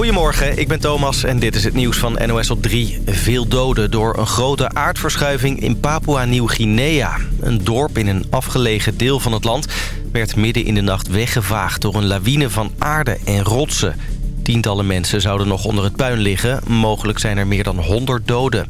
Goedemorgen, ik ben Thomas en dit is het nieuws van NOS op 3. Veel doden door een grote aardverschuiving in Papua-Nieuw-Guinea. Een dorp in een afgelegen deel van het land werd midden in de nacht weggevaagd... door een lawine van aarde en rotsen. Tientallen mensen zouden nog onder het puin liggen. Mogelijk zijn er meer dan 100 doden.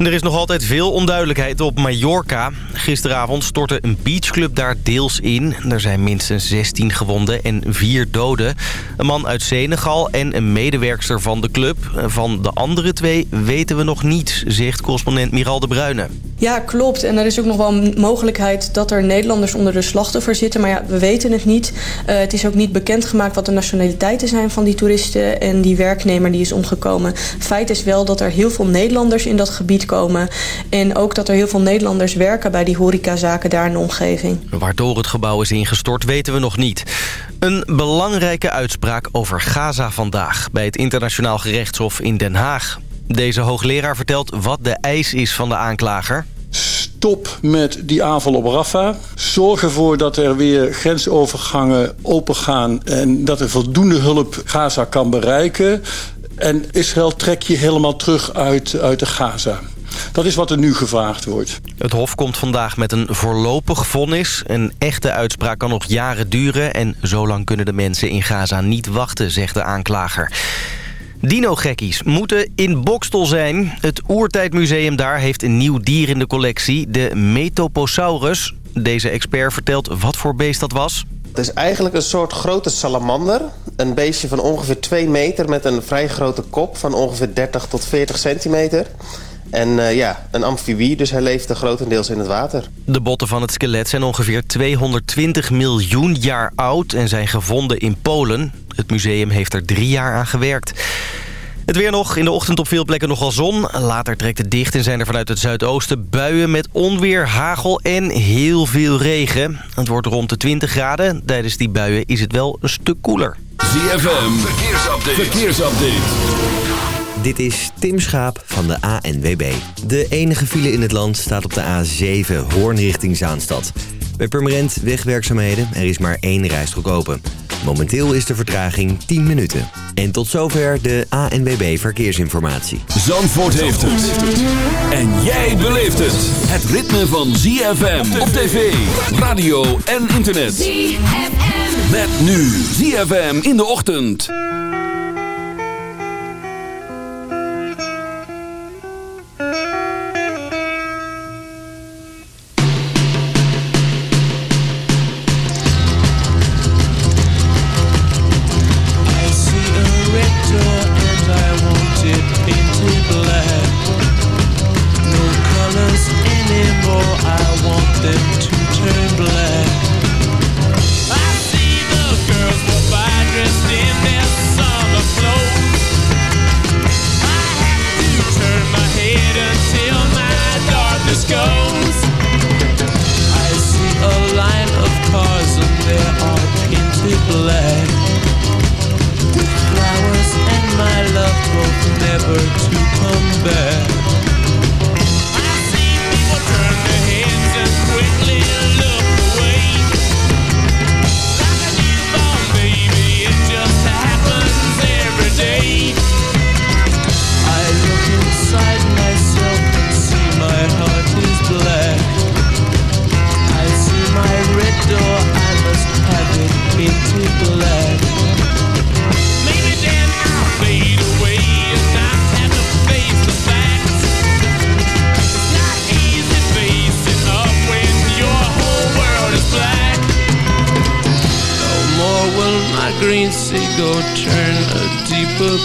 Er is nog altijd veel onduidelijkheid op Mallorca. Gisteravond stortte een beachclub daar deels in. Er zijn minstens 16 gewonden en 4 doden. Een man uit Senegal en een medewerkster van de club. Van de andere twee weten we nog niets, zegt correspondent Miral de Bruyne. Ja, klopt. En er is ook nog wel mogelijkheid dat er Nederlanders onder de slachtoffer zitten. Maar ja, we weten het niet. Uh, het is ook niet bekendgemaakt wat de nationaliteiten zijn van die toeristen en die werknemer die is omgekomen. Feit is wel dat er heel veel Nederlanders in dat gebied komen. En ook dat er heel veel Nederlanders werken bij die horecazaken daar in de omgeving. Waardoor het gebouw is ingestort weten we nog niet. Een belangrijke uitspraak over Gaza vandaag bij het internationaal gerechtshof in Den Haag. Deze hoogleraar vertelt wat de eis is van de aanklager. Stop met die aanval op Rafah. Zorg ervoor dat er weer grensovergangen opengaan... en dat er voldoende hulp Gaza kan bereiken. En Israël trek je helemaal terug uit, uit de Gaza. Dat is wat er nu gevraagd wordt. Het Hof komt vandaag met een voorlopig vonnis. Een echte uitspraak kan nog jaren duren... en zo lang kunnen de mensen in Gaza niet wachten, zegt de aanklager. Dino-gekkies moeten in Bokstel zijn. Het Oertijdmuseum daar heeft een nieuw dier in de collectie, de Metoposaurus. Deze expert vertelt wat voor beest dat was. Het is eigenlijk een soort grote salamander. Een beestje van ongeveer 2 meter met een vrij grote kop van ongeveer 30 tot 40 centimeter. En uh, ja, een amfibie, dus hij leeft grotendeels in het water. De botten van het skelet zijn ongeveer 220 miljoen jaar oud en zijn gevonden in Polen. Het museum heeft er drie jaar aan gewerkt. Het weer nog. In de ochtend op veel plekken nogal zon. Later trekt het dicht en zijn er vanuit het zuidoosten buien met onweer, hagel en heel veel regen. Het wordt rond de 20 graden. Tijdens die buien is het wel een stuk koeler. ZFM, verkeersupdate. verkeersupdate. Dit is Tim Schaap van de ANWB. De enige file in het land staat op de A7, Hoorn richting Zaanstad. Bij Purmerend wegwerkzaamheden, er is maar één rijstrook open. Momenteel is de vertraging 10 minuten. En tot zover de ANWB Verkeersinformatie. Zandvoort heeft het. En jij beleeft het. Het ritme van ZFM op tv, radio en internet. ZFM. Met nu ZFM in de ochtend.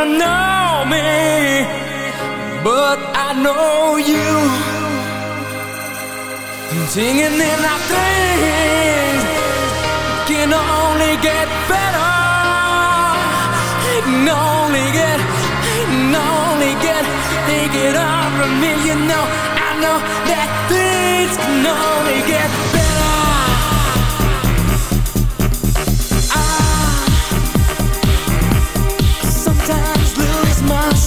to know me, but I know you. Singing in our things can only get better. It can only get, it can only get. Think it up from me, you know. I know that things can only get better. my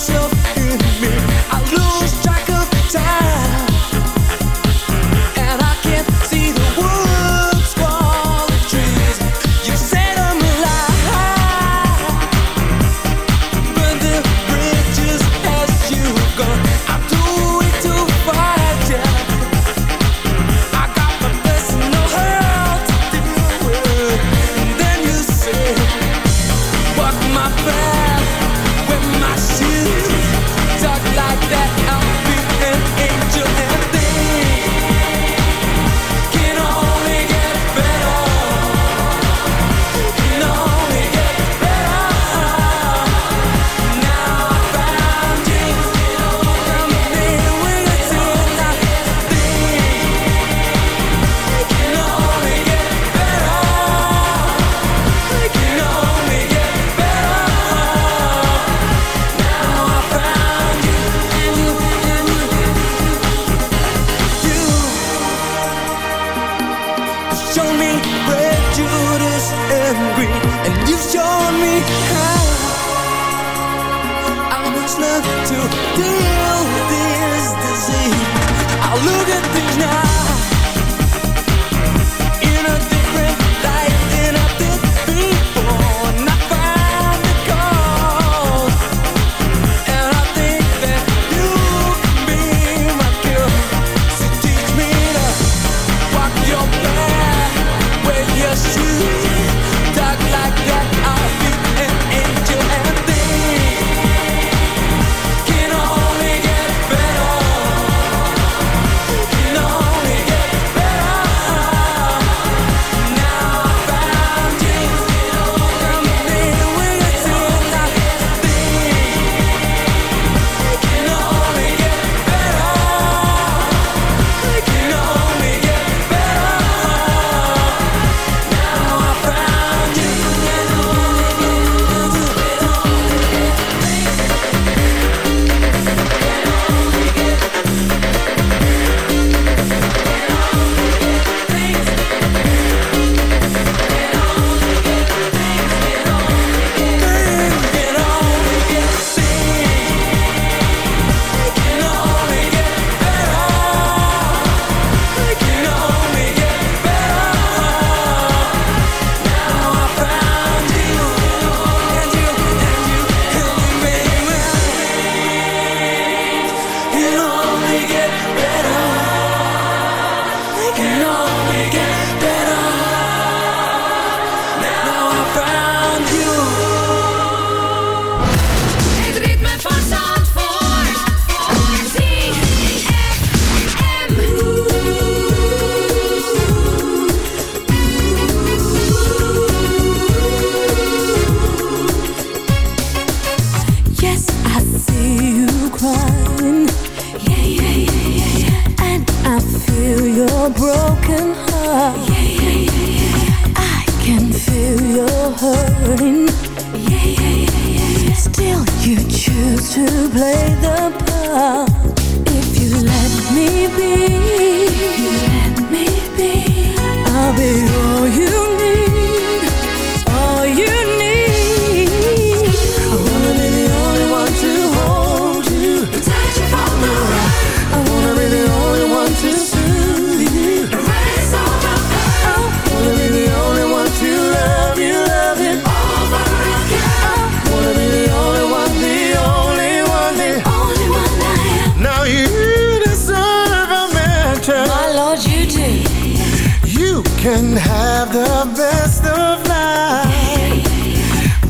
have the best of life.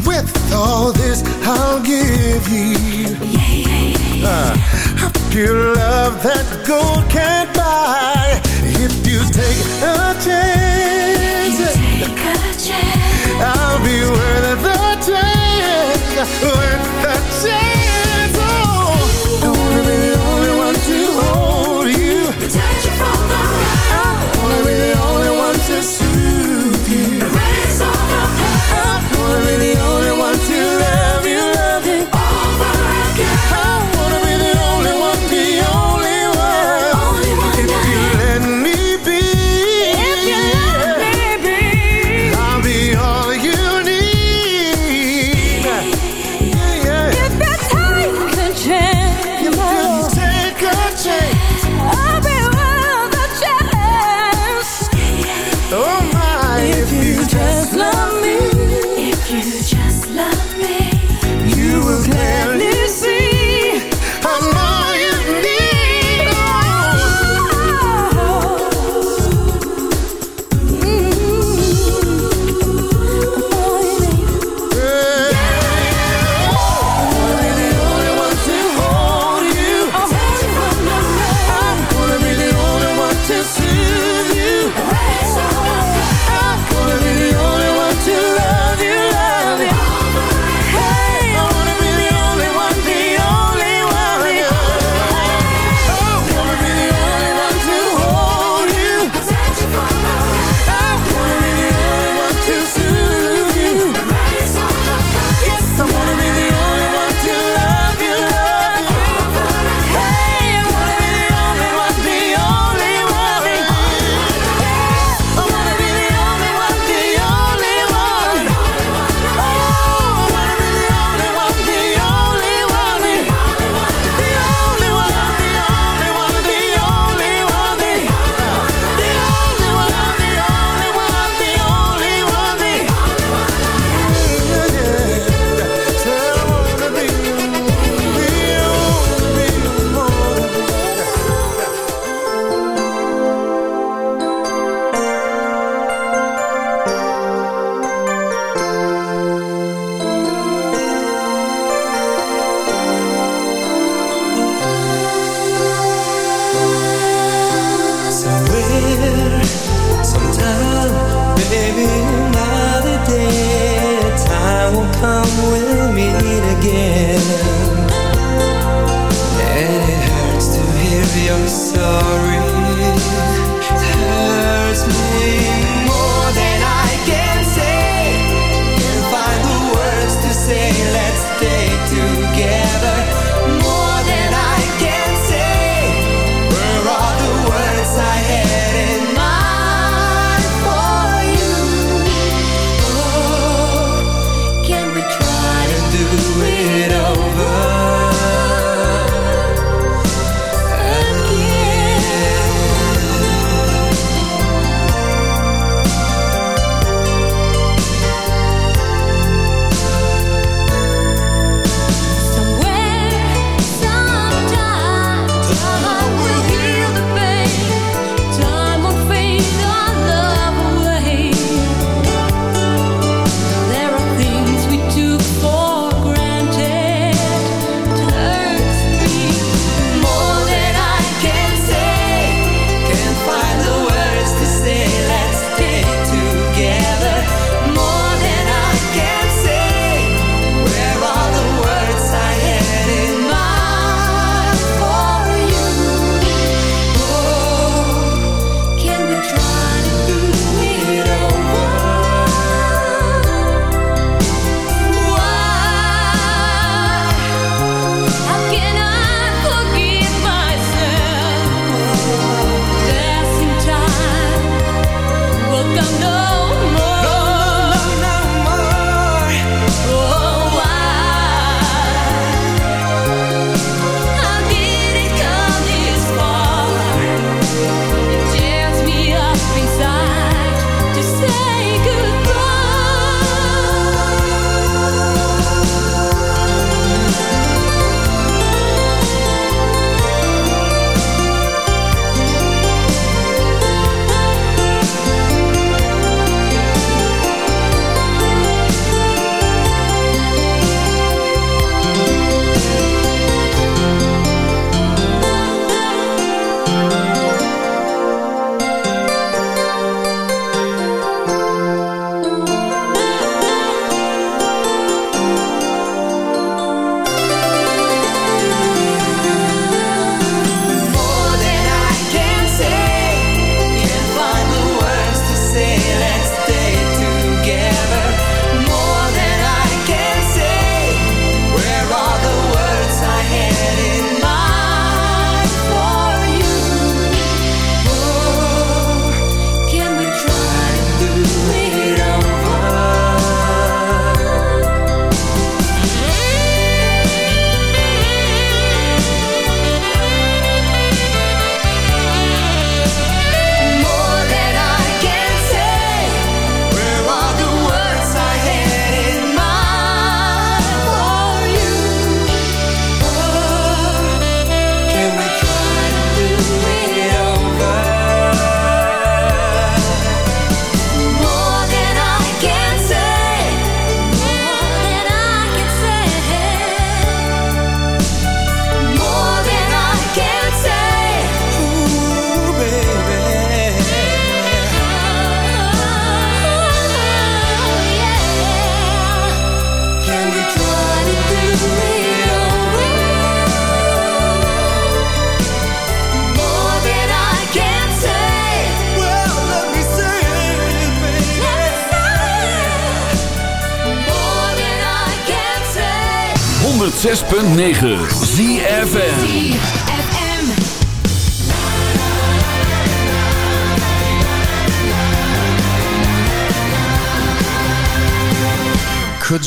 With all this I'll give you. Uh, pure love that gold can't buy. If you take a chance, I'll be worth the chance. Worth the chance.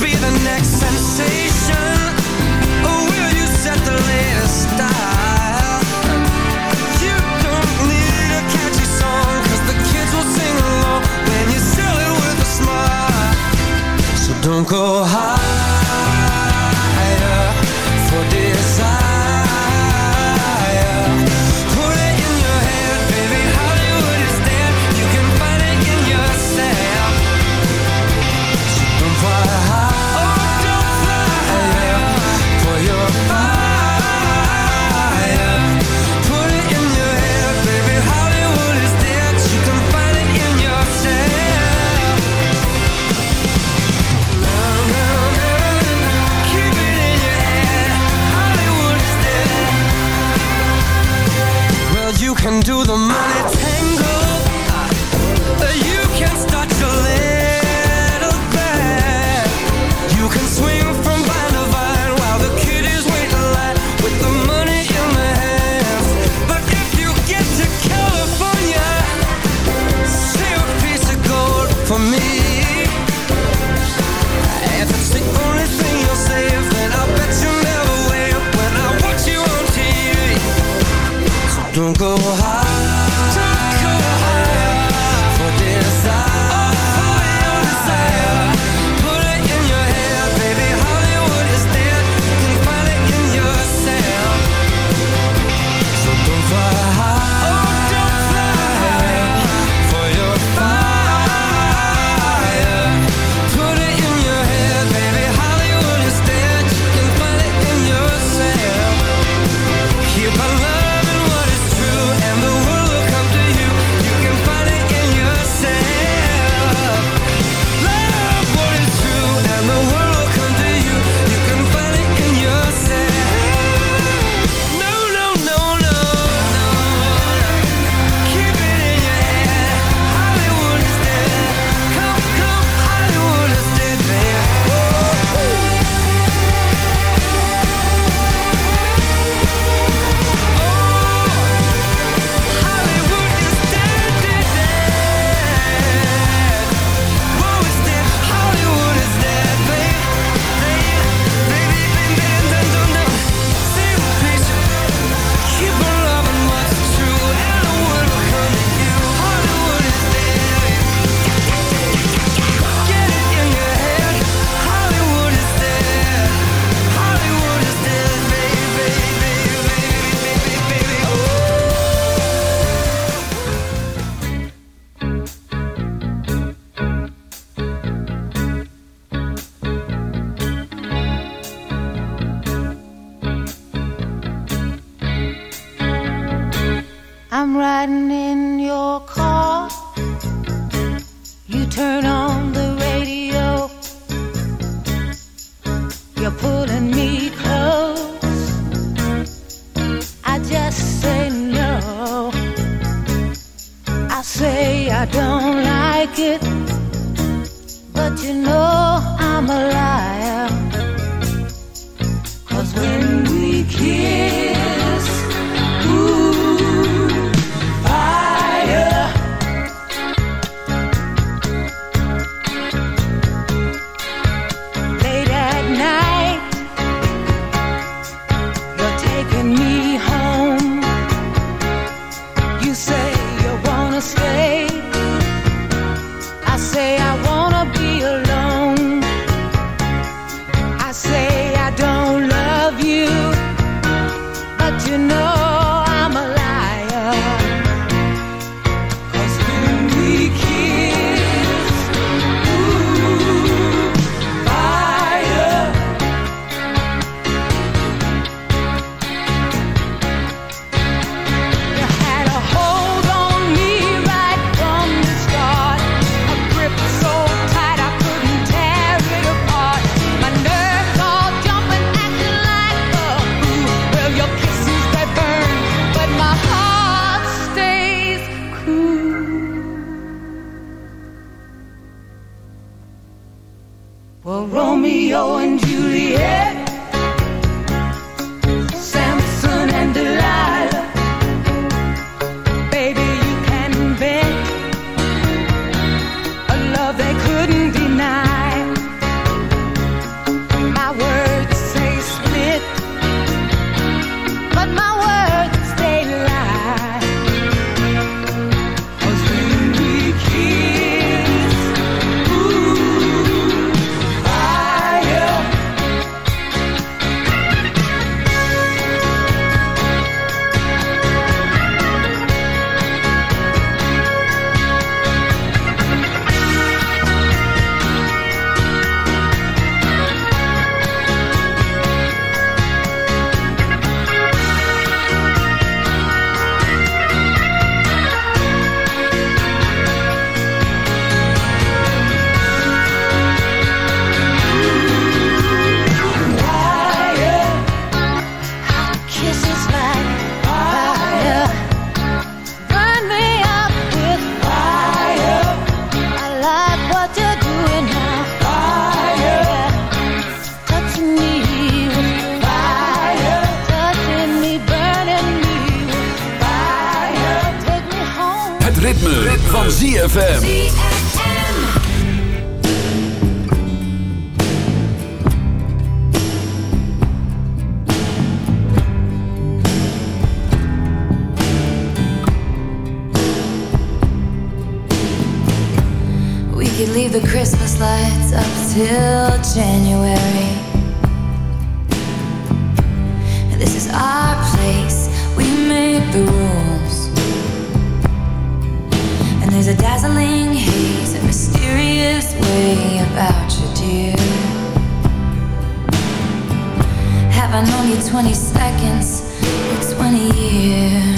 be the next sensation? Or will you set the latest style? You don't need a catchy the kids will sing along when you sell it with a smile. So don't go high. can do the money I'm riding I've known you 20 seconds, or 20 years.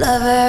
lover.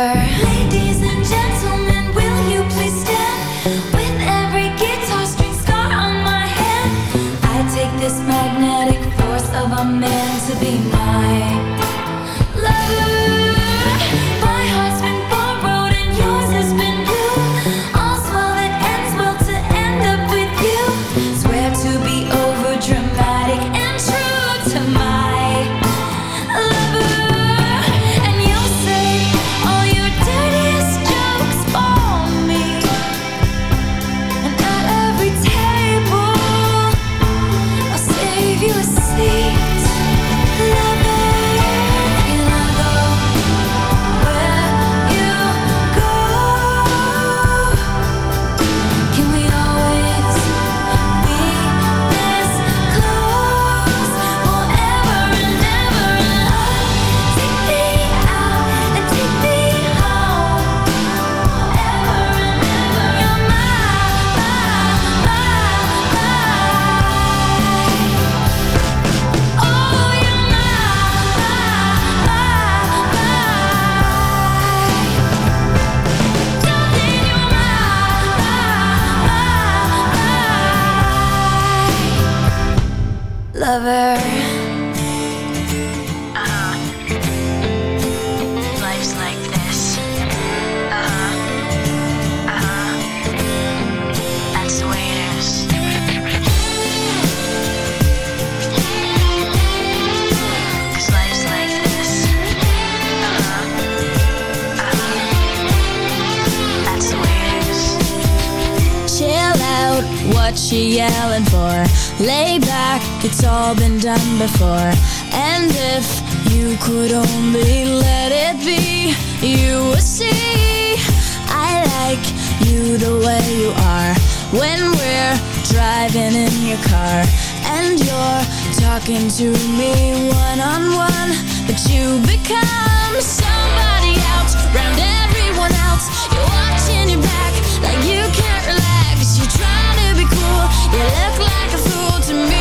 and you're talking to me one-on-one But you become somebody else Round everyone else. You're watching your back Like you can't relax. You're trying to be cool You look like a fool to me.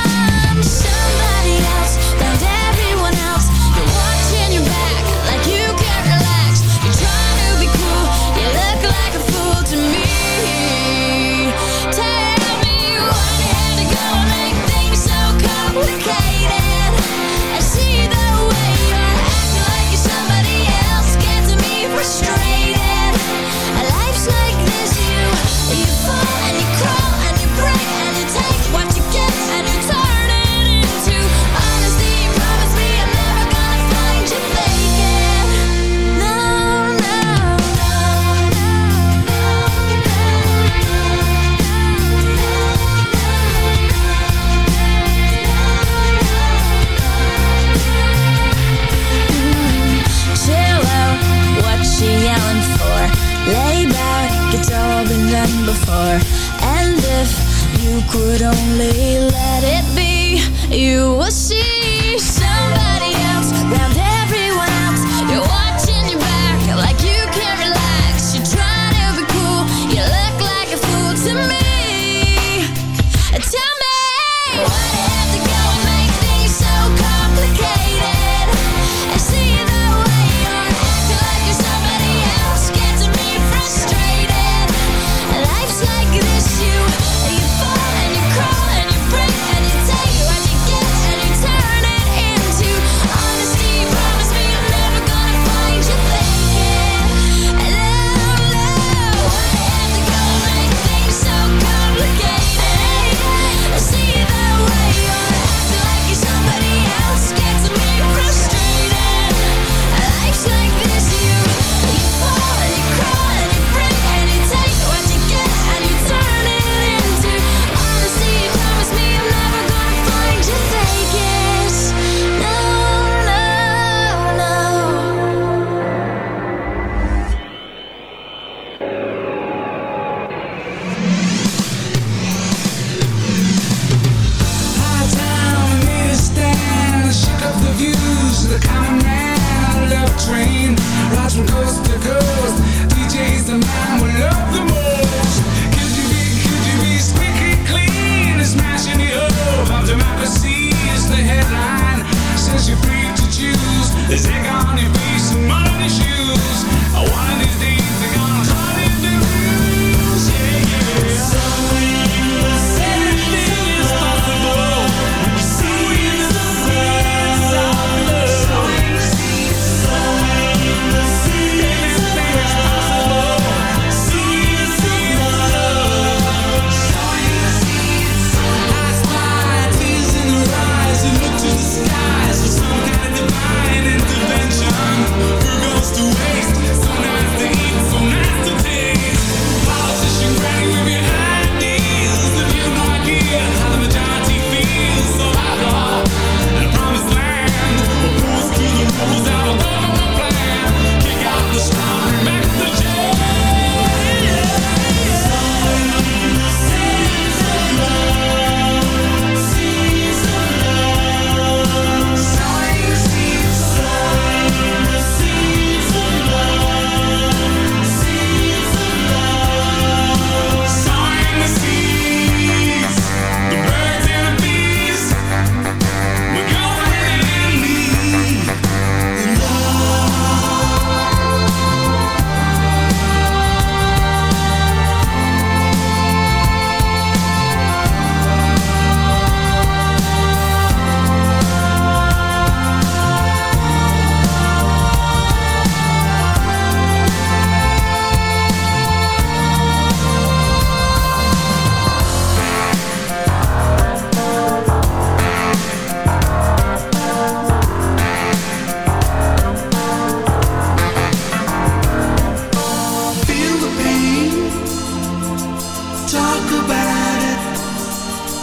could only let it be, you were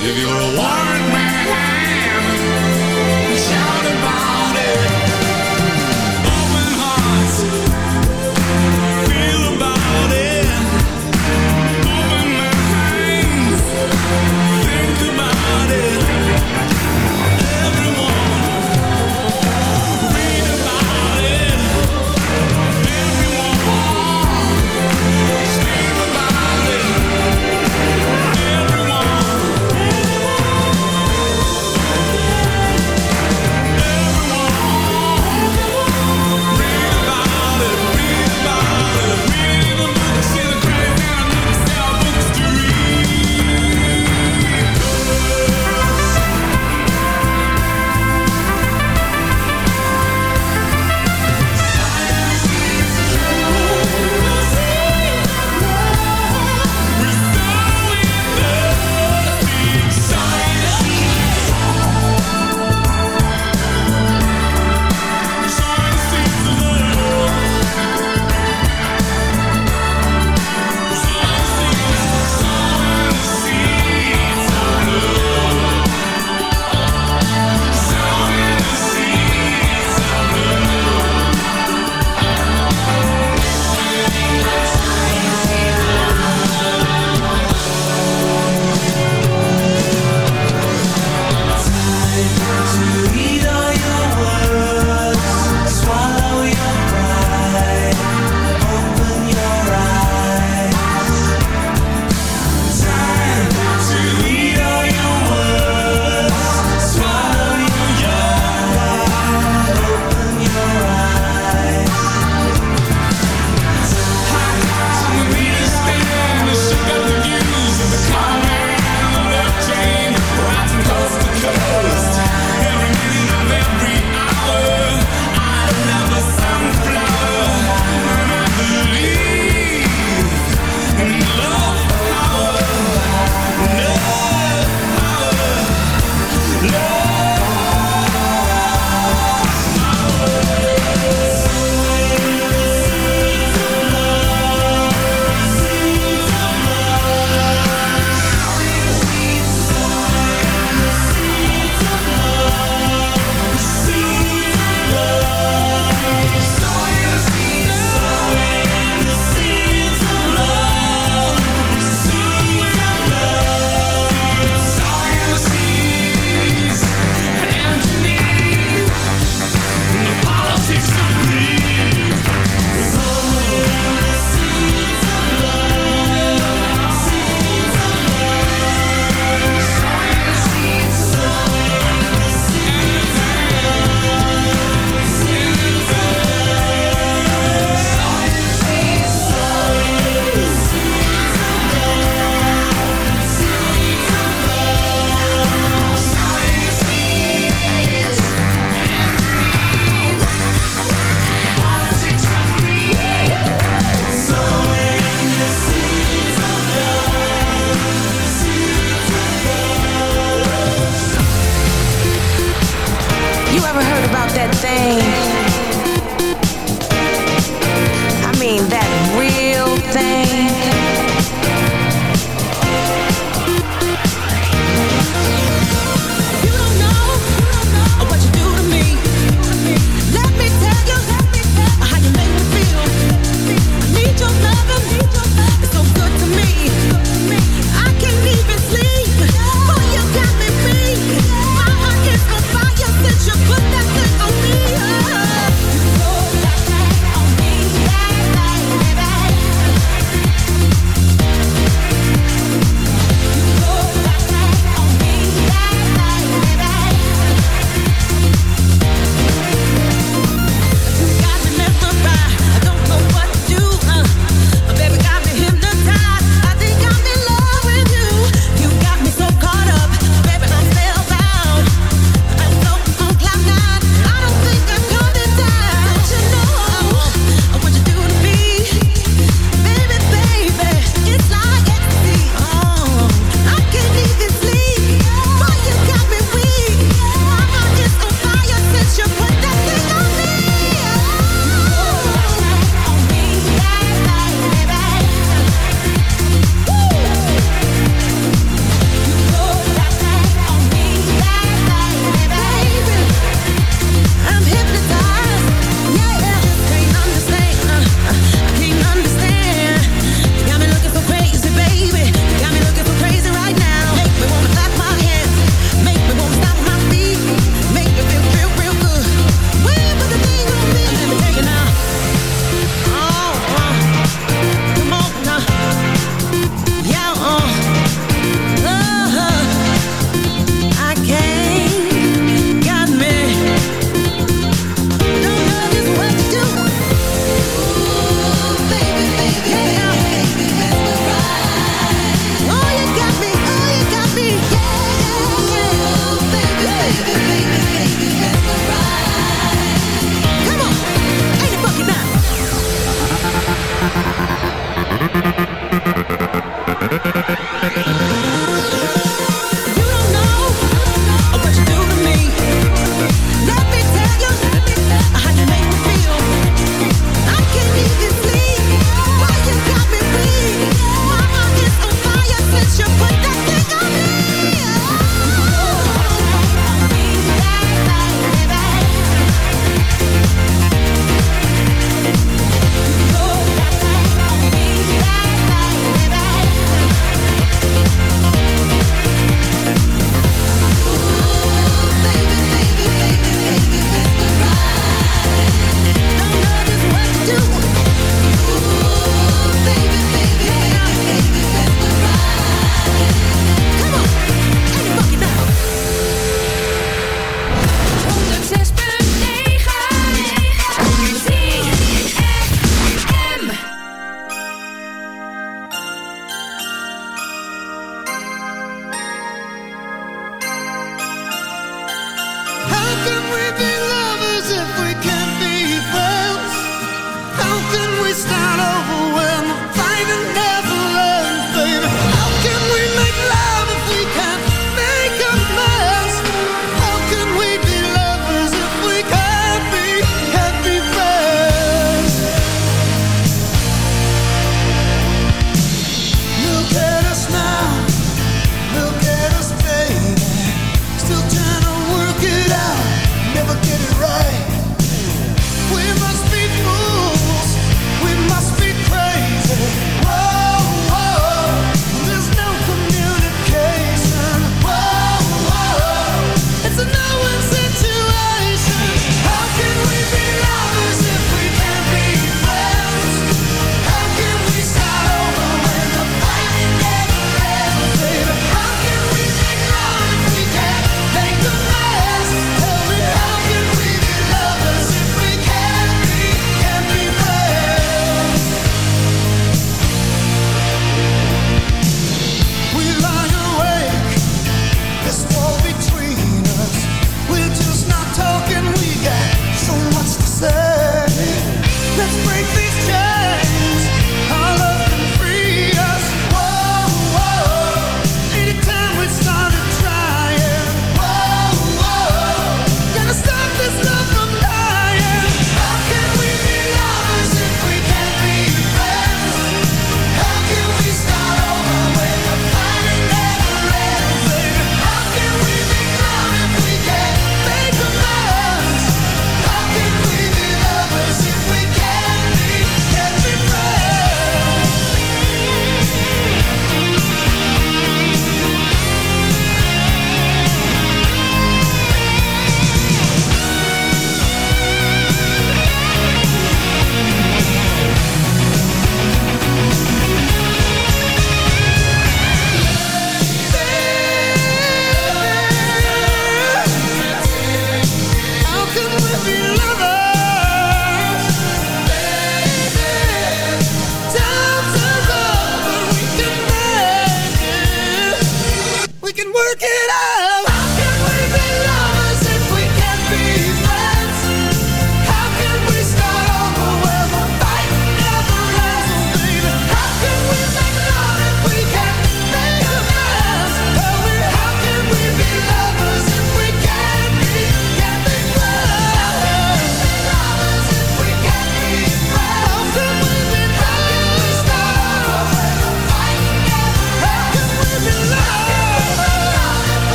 If you're a warm man